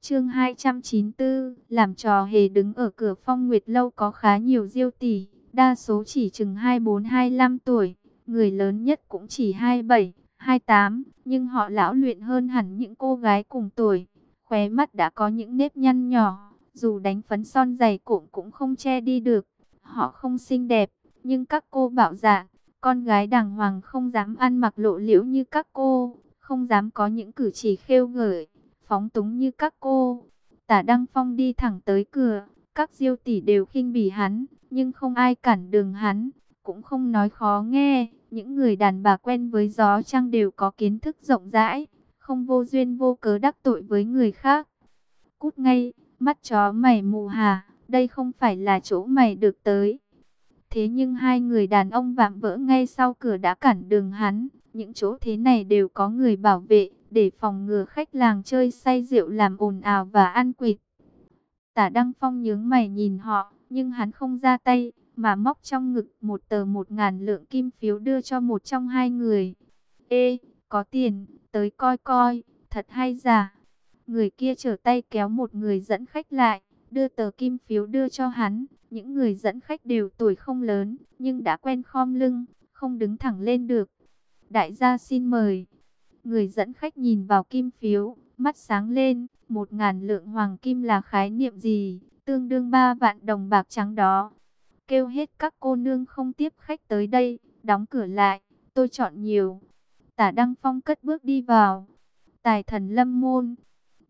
Chương 294. Làm trò hề đứng ở cửa phong nguyệt lâu có khá nhiều diêu tỷ. Đa số chỉ chừng 24-25 tuổi. Người lớn nhất cũng chỉ 27, 28. Nhưng họ lão luyện hơn hẳn những cô gái cùng tuổi. Khóe mắt đã có những nếp nhăn nhỏ dù đánh phấn son dày cộm cũng không che đi được. Họ không xinh đẹp, nhưng các cô bảo dạ, con gái đàng hoàng không dám ăn mặc lộ liễu như các cô, không dám có những cử chỉ khêu gợi, phóng túng như các cô. Tả Đăng Phong đi thẳng tới cửa, các diêu tỷ đều khinh bỉ hắn, nhưng không ai cản đường hắn, cũng không nói khó nghe. Những người đàn bà quen với gió trăng đều có kiến thức rộng rãi, không vô duyên vô cớ đắc tội với người khác. Cút ngay! Mắt chó mày mù hà, đây không phải là chỗ mày được tới. Thế nhưng hai người đàn ông vạm vỡ ngay sau cửa đã cản đường hắn. Những chỗ thế này đều có người bảo vệ, để phòng ngừa khách làng chơi say rượu làm ồn ào và ăn quỵt. Tả Đăng Phong nhướng mày nhìn họ, nhưng hắn không ra tay, mà móc trong ngực một tờ một ngàn lượng kim phiếu đưa cho một trong hai người. Ê, có tiền, tới coi coi, thật hay giả. Người kia trở tay kéo một người dẫn khách lại, đưa tờ kim phiếu đưa cho hắn. Những người dẫn khách đều tuổi không lớn, nhưng đã quen khom lưng, không đứng thẳng lên được. Đại gia xin mời. Người dẫn khách nhìn vào kim phiếu, mắt sáng lên, một ngàn lượng hoàng kim là khái niệm gì, tương đương ba vạn đồng bạc trắng đó. Kêu hết các cô nương không tiếp khách tới đây, đóng cửa lại, tôi chọn nhiều. Tả Đăng Phong cất bước đi vào. Tài thần lâm môn,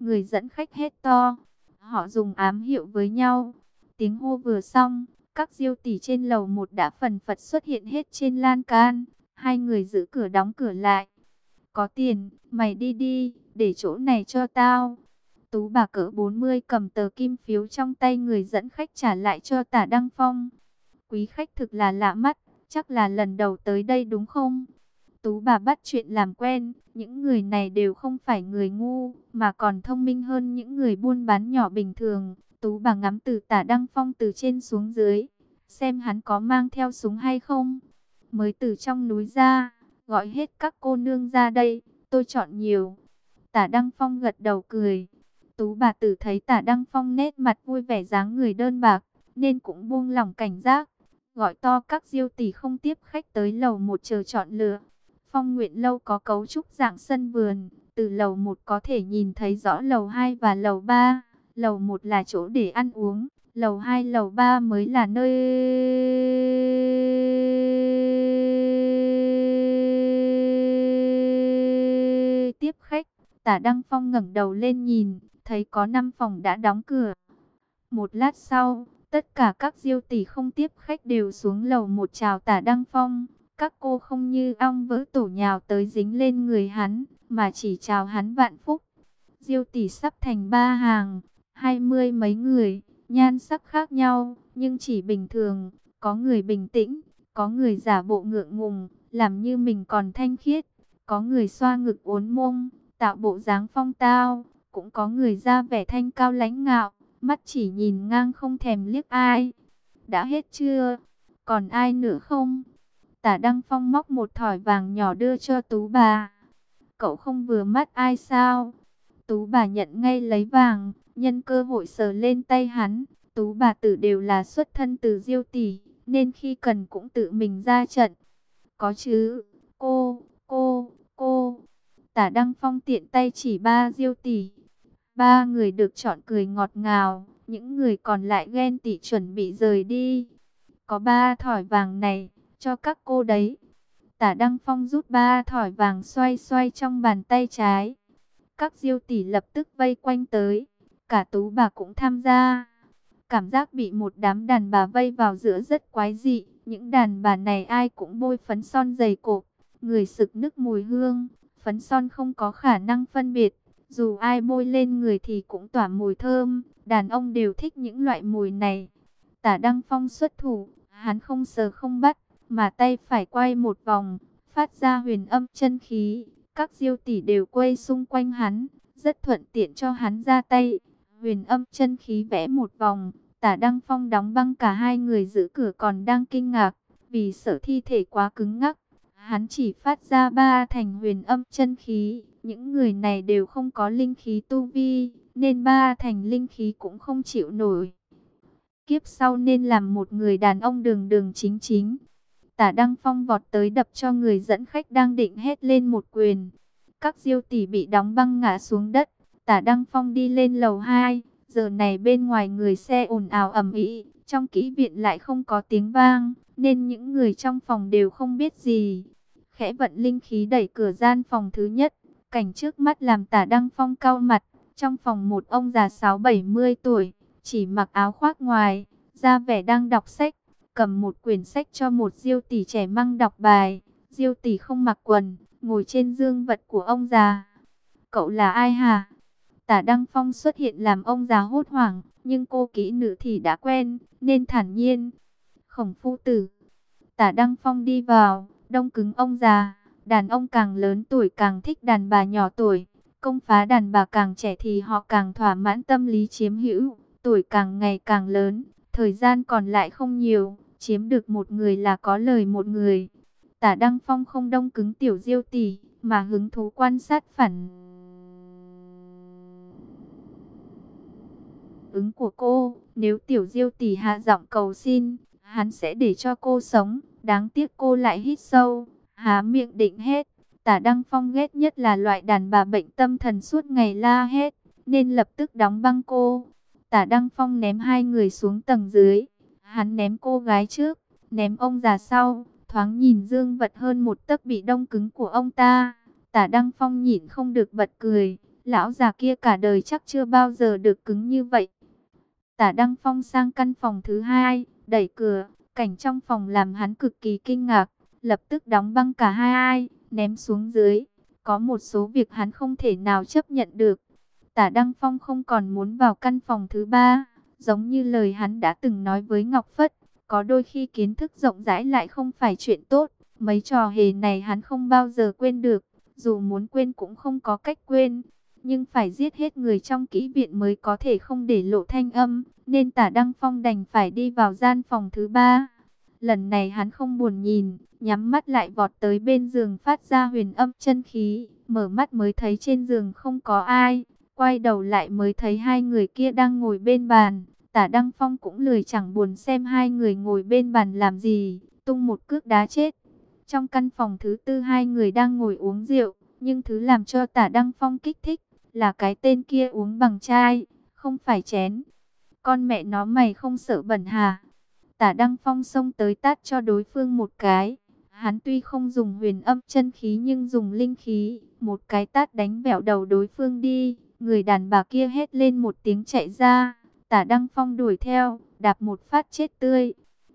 người dẫn khách hết to. Họ dùng ám hiệu với nhau. Tiếng hô vừa xong, các diêu tỷ trên lầu một đã phần phật xuất hiện hết trên lan can. Hai người giữ cửa đóng cửa lại. Có tiền, mày đi đi, để chỗ này cho tao. Tú bà cỡ 40 cầm tờ kim phiếu trong tay người dẫn khách trả lại cho tả Đăng Phong. Quý khách thực là lạ mắt, chắc là lần đầu tới đây đúng không? Tú bà bắt chuyện làm quen, những người này đều không phải người ngu, mà còn thông minh hơn những người buôn bán nhỏ bình thường. Tú bà ngắm từ tả Đăng Phong từ trên xuống dưới, xem hắn có mang theo súng hay không. Mới từ trong núi ra, gọi hết các cô nương ra đây, tôi chọn nhiều. Tả Đăng Phong gật đầu cười. Tú bà tử thấy tả Đăng Phong nét mặt vui vẻ dáng người đơn bạc, nên cũng buông lòng cảnh giác. Gọi to các diêu tỷ không tiếp khách tới lầu một chờ chọn lựa. Phong Nguyện Lâu có cấu trúc dạng sân vườn, từ lầu 1 có thể nhìn thấy rõ lầu 2 và lầu 3. Lầu 1 là chỗ để ăn uống, lầu 2, lầu 3 mới là nơi tiếp khách. Tả Đăng Phong ngẩng đầu lên nhìn, thấy có 5 phòng đã đóng cửa. Một lát sau, tất cả các diêu tỷ không tiếp khách đều xuống lầu một chào Tả Đăng Phong. Các cô không như ong vỡ tổ nhào tới dính lên người hắn, mà chỉ chào hắn vạn phúc. Diêu tỷ sắp thành ba hàng, hai mươi mấy người, nhan sắc khác nhau, nhưng chỉ bình thường. Có người bình tĩnh, có người giả bộ ngượng ngùng, làm như mình còn thanh khiết. Có người xoa ngực uốn mông, tạo bộ dáng phong tao. Cũng có người ra vẻ thanh cao lãnh ngạo, mắt chỉ nhìn ngang không thèm liếc ai. Đã hết chưa? Còn ai nữa không? Tả Đăng Phong móc một thỏi vàng nhỏ đưa cho Tú bà. Cậu không vừa mắt ai sao? Tú bà nhận ngay lấy vàng, nhân cơ hội sờ lên tay hắn. Tú bà tử đều là xuất thân từ diêu tỷ, nên khi cần cũng tự mình ra trận. Có chứ, cô, cô, cô. Tả Đăng Phong tiện tay chỉ ba diêu tỷ. Ba người được chọn cười ngọt ngào, những người còn lại ghen tị chuẩn bị rời đi. Có ba thỏi vàng này, cho các cô đấy. Tả Đăng Phong rút ba thỏi vàng xoay xoay trong bàn tay trái. Các diêu tỷ lập tức vây quanh tới. Cả tú bà cũng tham gia. Cảm giác bị một đám đàn bà vây vào giữa rất quái dị. Những đàn bà này ai cũng bôi phấn son dày cộp. Người sực nức mùi hương. Phấn son không có khả năng phân biệt. Dù ai bôi lên người thì cũng tỏa mùi thơm. Đàn ông đều thích những loại mùi này. Tả Đăng Phong xuất thủ. Hắn không sờ không bắt mà tay phải quay một vòng, phát ra huyền âm chân khí. Các diêu tỷ đều quay xung quanh hắn, rất thuận tiện cho hắn ra tay. Huyền âm chân khí vẽ một vòng, tả Đăng Phong đóng băng cả hai người giữ cửa còn đang kinh ngạc, vì sợ thi thể quá cứng ngắc. Hắn chỉ phát ra ba thành huyền âm chân khí, những người này đều không có linh khí tu vi, nên ba thành linh khí cũng không chịu nổi. Kiếp sau nên làm một người đàn ông đường đường chính chính, Tả Đăng Phong vọt tới đập cho người dẫn khách đang định hét lên một quyền. Các diêu tỷ bị đóng băng ngã xuống đất. Tả Đăng Phong đi lên lầu 2. Giờ này bên ngoài người xe ồn ào ầm ý. trong kỹ viện lại không có tiếng vang, nên những người trong phòng đều không biết gì. Khẽ vận linh khí đẩy cửa gian phòng thứ nhất, cảnh trước mắt làm Tả Đăng Phong cau mặt. Trong phòng một ông già 6-70 tuổi, chỉ mặc áo khoác ngoài, ra vẻ đang đọc sách cầm một quyển sách cho một diêu tỷ trẻ măng đọc bài. Diêu tỷ không mặc quần, ngồi trên dương vật của ông già. Cậu là ai hả? Tả Đăng Phong xuất hiện làm ông già hốt hoảng, nhưng cô kỹ nữ thì đã quen, nên thản nhiên. Khổng phu tử. Tả Đăng Phong đi vào, đông cứng ông già. Đàn ông càng lớn tuổi càng thích đàn bà nhỏ tuổi. Công phá đàn bà càng trẻ thì họ càng thỏa mãn tâm lý chiếm hữu. Tuổi càng ngày càng lớn, thời gian còn lại không nhiều chiếm được một người là có lời một người. Tả Đăng Phong không đông cứng tiểu diêu tỷ, mà hứng thú quan sát phản ứng của cô. Nếu tiểu diêu tỷ hạ giọng cầu xin, hắn sẽ để cho cô sống. Đáng tiếc cô lại hít sâu, há miệng định hết. Tả Đăng Phong ghét nhất là loại đàn bà bệnh tâm thần suốt ngày la hết, nên lập tức đóng băng cô. Tả Đăng Phong ném hai người xuống tầng dưới. Hắn ném cô gái trước, ném ông già sau, thoáng nhìn dương vật hơn một tấc bị đông cứng của ông ta. Tả Đăng Phong nhìn không được bật cười, lão già kia cả đời chắc chưa bao giờ được cứng như vậy. Tả Đăng Phong sang căn phòng thứ hai, đẩy cửa, cảnh trong phòng làm hắn cực kỳ kinh ngạc, lập tức đóng băng cả hai ai, ném xuống dưới. Có một số việc hắn không thể nào chấp nhận được. Tả Đăng Phong không còn muốn vào căn phòng thứ ba, giống như lời hắn đã từng nói với Ngọc Phất. Có đôi khi kiến thức rộng rãi lại không phải chuyện tốt, mấy trò hề này hắn không bao giờ quên được, dù muốn quên cũng không có cách quên. Nhưng phải giết hết người trong kỹ viện mới có thể không để lộ thanh âm, nên tả Đăng Phong đành phải đi vào gian phòng thứ ba. Lần này hắn không buồn nhìn, nhắm mắt lại vọt tới bên giường phát ra huyền âm chân khí, mở mắt mới thấy trên giường không có ai, quay đầu lại mới thấy hai người kia đang ngồi bên bàn. Tả Đăng Phong cũng lười chẳng buồn xem hai người ngồi bên bàn làm gì, tung một cước đá chết. Trong căn phòng thứ tư hai người đang ngồi uống rượu, nhưng thứ làm cho tả Đăng Phong kích thích là cái tên kia uống bằng chai, không phải chén. Con mẹ nó mày không sợ bẩn hà? Tả Đăng Phong xông tới tát cho đối phương một cái. Hắn tuy không dùng huyền âm chân khí nhưng dùng linh khí, một cái tát đánh bẹo đầu đối phương đi. Người đàn bà kia hét lên một tiếng chạy ra, tả Đăng Phong đuổi theo, đạp một phát chết tươi.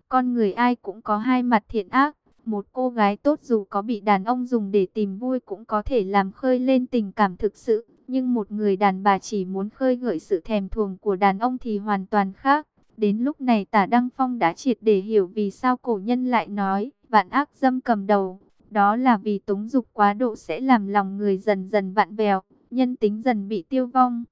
Con người ai cũng có hai mặt thiện ác, một cô gái tốt dù có bị đàn ông dùng để tìm vui cũng có thể làm khơi lên tình cảm thực sự. Nhưng một người đàn bà chỉ muốn khơi gợi sự thèm thuồng của đàn ông thì hoàn toàn khác. Đến lúc này tả Đăng Phong đã triệt để hiểu vì sao cổ nhân lại nói, vạn ác dâm cầm đầu. Đó là vì túng dục quá độ sẽ làm lòng người dần dần vặn vẹo, nhân tính dần bị tiêu vong.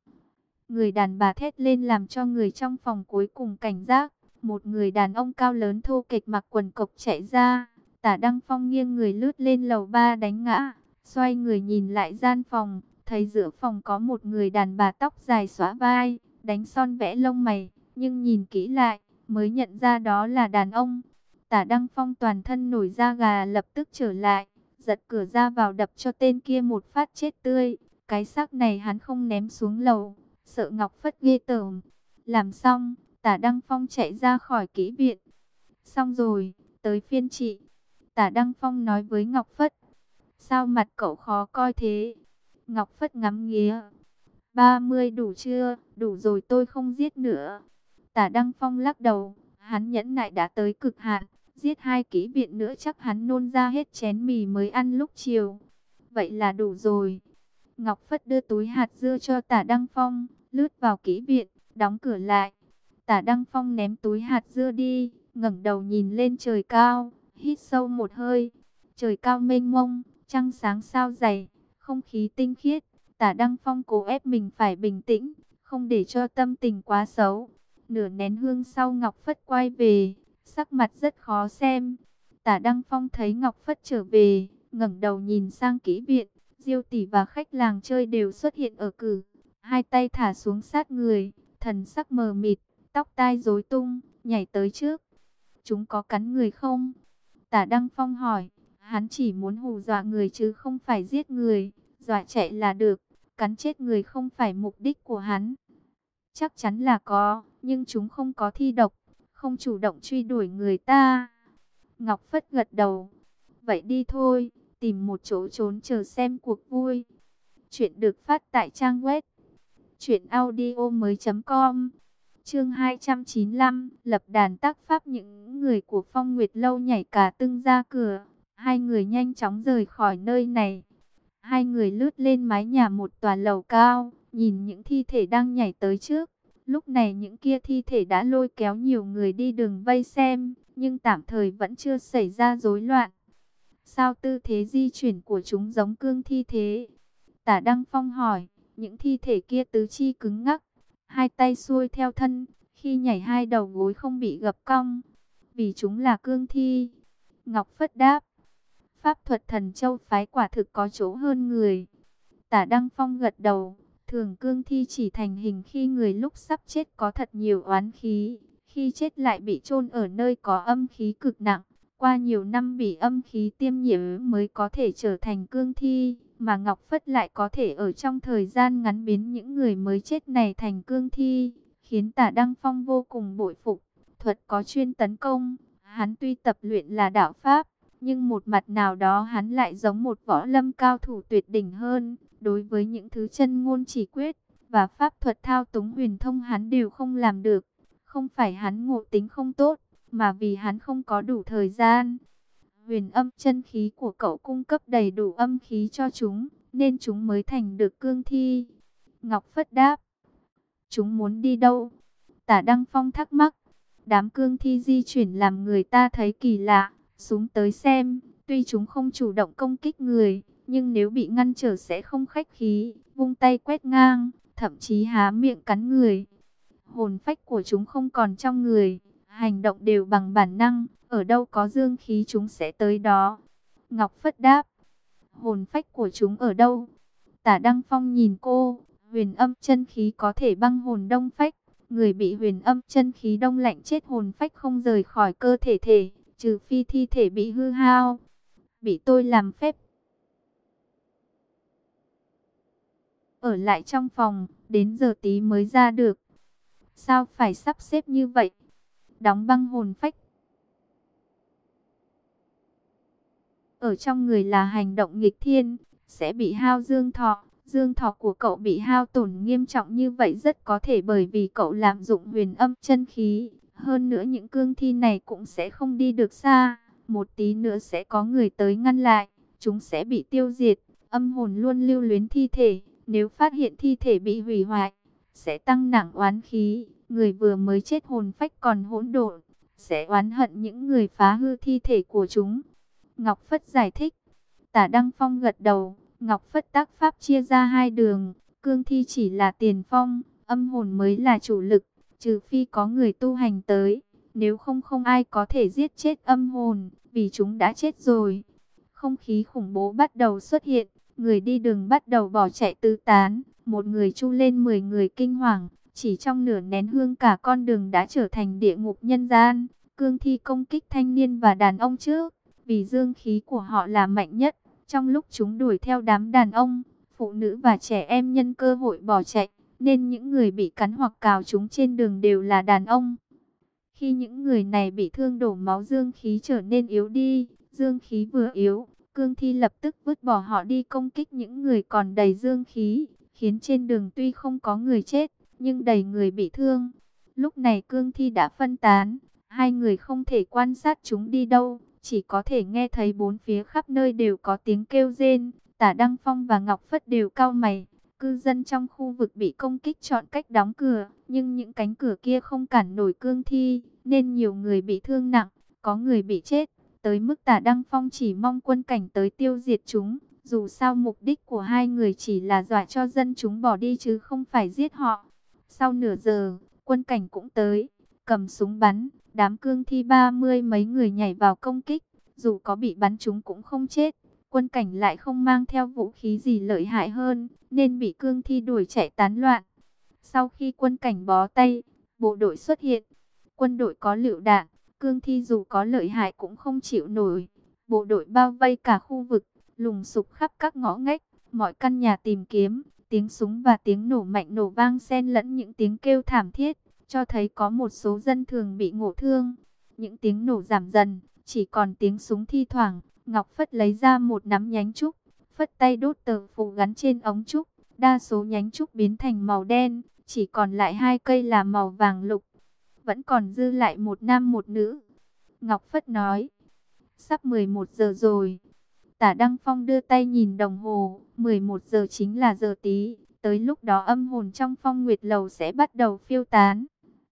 Người đàn bà thét lên làm cho người trong phòng cuối cùng cảnh giác. Một người đàn ông cao lớn thô kịch mặc quần cộc chạy ra. Tả Đăng Phong nghiêng người lướt lên lầu ba đánh ngã. Xoay người nhìn lại gian phòng. Thấy giữa phòng có một người đàn bà tóc dài xóa vai. Đánh son vẽ lông mày. Nhưng nhìn kỹ lại, mới nhận ra đó là đàn ông. Tả Đăng Phong toàn thân nổi da gà lập tức trở lại. Giật cửa ra vào đập cho tên kia một phát chết tươi. Cái xác này hắn không ném xuống lầu sợ Ngọc Phất ghê tởm. Làm xong, tả Đăng Phong chạy ra khỏi kỹ viện. Xong rồi, tới phiên chị. Tả Đăng Phong nói với Ngọc Phất. Sao mặt cậu khó coi thế? Ngọc Phất ngắm nghía. 30 đủ chưa? Đủ rồi tôi không giết nữa. Tả Đăng Phong lắc đầu. Hắn nhẫn nại đã tới cực hạn. Giết hai kỹ viện nữa chắc hắn nôn ra hết chén mì mới ăn lúc chiều. Vậy là đủ rồi. Ngọc Phất đưa túi hạt dưa cho tả Đăng Phong lướt vào kỹ viện, đóng cửa lại. Tả Đăng Phong ném túi hạt dưa đi, ngẩng đầu nhìn lên trời cao, hít sâu một hơi. Trời cao mênh mông, trăng sáng sao dày, không khí tinh khiết. Tả Đăng Phong cố ép mình phải bình tĩnh, không để cho tâm tình quá xấu. Nửa nén hương sau Ngọc Phất quay về, sắc mặt rất khó xem. Tả Đăng Phong thấy Ngọc Phất trở về, ngẩng đầu nhìn sang kỹ viện, Diêu tỷ và khách làng chơi đều xuất hiện ở cử hai tay thả xuống sát người, thần sắc mờ mịt, tóc tai rối tung, nhảy tới trước. Chúng có cắn người không? Tả Đăng Phong hỏi, hắn chỉ muốn hù dọa người chứ không phải giết người, dọa chạy là được, cắn chết người không phải mục đích của hắn. Chắc chắn là có, nhưng chúng không có thi độc, không chủ động truy đuổi người ta. Ngọc Phất gật đầu, vậy đi thôi, tìm một chỗ trốn chờ xem cuộc vui. Chuyện được phát tại trang web chuyệnaudio mới.com Chương 295 Lập đàn tác pháp những người của Phong Nguyệt Lâu nhảy cả tưng ra cửa. Hai người nhanh chóng rời khỏi nơi này. Hai người lướt lên mái nhà một tòa lầu cao, Nhìn những thi thể đang nhảy tới trước. Lúc này những kia thi thể đã lôi kéo nhiều người đi đường vây xem, Nhưng tạm thời vẫn chưa xảy ra rối loạn. Sao tư thế di chuyển của chúng giống cương thi thế? Tả Đăng Phong hỏi những thi thể kia tứ chi cứng ngắc, hai tay xuôi theo thân, khi nhảy hai đầu gối không bị gập cong, vì chúng là cương thi. Ngọc Phất đáp, pháp thuật thần châu phái quả thực có chỗ hơn người. Tả Đăng Phong gật đầu, thường cương thi chỉ thành hình khi người lúc sắp chết có thật nhiều oán khí, khi chết lại bị chôn ở nơi có âm khí cực nặng, qua nhiều năm bị âm khí tiêm nhiễm mới có thể trở thành cương thi, mà Ngọc Phất lại có thể ở trong thời gian ngắn biến những người mới chết này thành cương thi, khiến tả Đăng Phong vô cùng bội phục. Thuật có chuyên tấn công, hắn tuy tập luyện là đạo Pháp, nhưng một mặt nào đó hắn lại giống một võ lâm cao thủ tuyệt đỉnh hơn. Đối với những thứ chân ngôn chỉ quyết và pháp thuật thao túng huyền thông hắn đều không làm được. Không phải hắn ngộ tính không tốt, mà vì hắn không có đủ thời gian. Huyền âm chân khí của cậu cung cấp đầy đủ âm khí cho chúng, nên chúng mới thành được cương thi. Ngọc Phất đáp, chúng muốn đi đâu? Tả Đăng Phong thắc mắc, đám cương thi di chuyển làm người ta thấy kỳ lạ, xuống tới xem, tuy chúng không chủ động công kích người, nhưng nếu bị ngăn trở sẽ không khách khí, vung tay quét ngang, thậm chí há miệng cắn người. Hồn phách của chúng không còn trong người, hành động đều bằng bản năng, ở đâu có dương khí chúng sẽ tới đó. Ngọc Phất đáp, hồn phách của chúng ở đâu? Tả Đăng Phong nhìn cô, huyền âm chân khí có thể băng hồn đông phách, người bị huyền âm chân khí đông lạnh chết hồn phách không rời khỏi cơ thể thể, trừ phi thi thể bị hư hao. Bị tôi làm phép ở lại trong phòng, đến giờ tí mới ra được. Sao phải sắp xếp như vậy? Đóng băng hồn phách. Ở trong người là hành động nghịch thiên, sẽ bị hao dương thọ. Dương thọ của cậu bị hao tổn nghiêm trọng như vậy rất có thể bởi vì cậu lạm dụng huyền âm chân khí. Hơn nữa những cương thi này cũng sẽ không đi được xa. Một tí nữa sẽ có người tới ngăn lại. Chúng sẽ bị tiêu diệt. Âm hồn luôn lưu luyến thi thể nếu phát hiện thi thể bị hủy hoại, sẽ tăng nặng oán khí. Người vừa mới chết hồn phách còn hỗn độn, sẽ oán hận những người phá hư thi thể của chúng. Ngọc Phất giải thích. Tả Đăng Phong gật đầu. Ngọc Phất tác pháp chia ra hai đường. Cương thi chỉ là tiền phong, âm hồn mới là chủ lực. Trừ phi có người tu hành tới. Nếu không không ai có thể giết chết âm hồn, vì chúng đã chết rồi. Không khí khủng bố bắt đầu xuất hiện. Người đi đường bắt đầu bỏ chạy tứ tán, một người chu lên 10 người kinh hoàng, chỉ trong nửa nén hương cả con đường đã trở thành địa ngục nhân gian. Cương thi công kích thanh niên và đàn ông trước, vì dương khí của họ là mạnh nhất. Trong lúc chúng đuổi theo đám đàn ông, phụ nữ và trẻ em nhân cơ hội bỏ chạy, nên những người bị cắn hoặc cào chúng trên đường đều là đàn ông. Khi những người này bị thương đổ máu dương khí trở nên yếu đi, dương khí vừa yếu, Cương thi lập tức vứt bỏ họ đi công kích những người còn đầy dương khí, khiến trên đường tuy không có người chết, nhưng đầy người bị thương. Lúc này cương thi đã phân tán, hai người không thể quan sát chúng đi đâu, chỉ có thể nghe thấy bốn phía khắp nơi đều có tiếng kêu rên. Tả Đăng Phong và Ngọc Phất đều cao mày, cư dân trong khu vực bị công kích chọn cách đóng cửa, nhưng những cánh cửa kia không cản nổi cương thi, nên nhiều người bị thương nặng, có người bị chết tới mức tả Đăng Phong chỉ mong quân cảnh tới tiêu diệt chúng. Dù sao mục đích của hai người chỉ là dọa cho dân chúng bỏ đi chứ không phải giết họ. Sau nửa giờ, quân cảnh cũng tới, cầm súng bắn, đám cương thi ba mươi mấy người nhảy vào công kích. Dù có bị bắn chúng cũng không chết, quân cảnh lại không mang theo vũ khí gì lợi hại hơn, nên bị cương thi đuổi chạy tán loạn. Sau khi quân cảnh bó tay, bộ đội xuất hiện, quân đội có lựu đạn, Cương thi dù có lợi hại cũng không chịu nổi. Bộ đội bao vây cả khu vực, lùng sục khắp các ngõ ngách, mọi căn nhà tìm kiếm. Tiếng súng và tiếng nổ mạnh nổ vang xen lẫn những tiếng kêu thảm thiết, cho thấy có một số dân thường bị ngộ thương. Những tiếng nổ giảm dần, chỉ còn tiếng súng thi thoảng. Ngọc Phất lấy ra một nắm nhánh trúc, phất tay đốt tờ phù gắn trên ống trúc. Đa số nhánh trúc biến thành màu đen, chỉ còn lại hai cây là màu vàng lục vẫn còn dư lại một nam một nữ. Ngọc Phất nói, sắp 11 giờ rồi. Tả Đăng Phong đưa tay nhìn đồng hồ, 11 giờ chính là giờ tí, tới lúc đó âm hồn trong phong nguyệt lầu sẽ bắt đầu phiêu tán.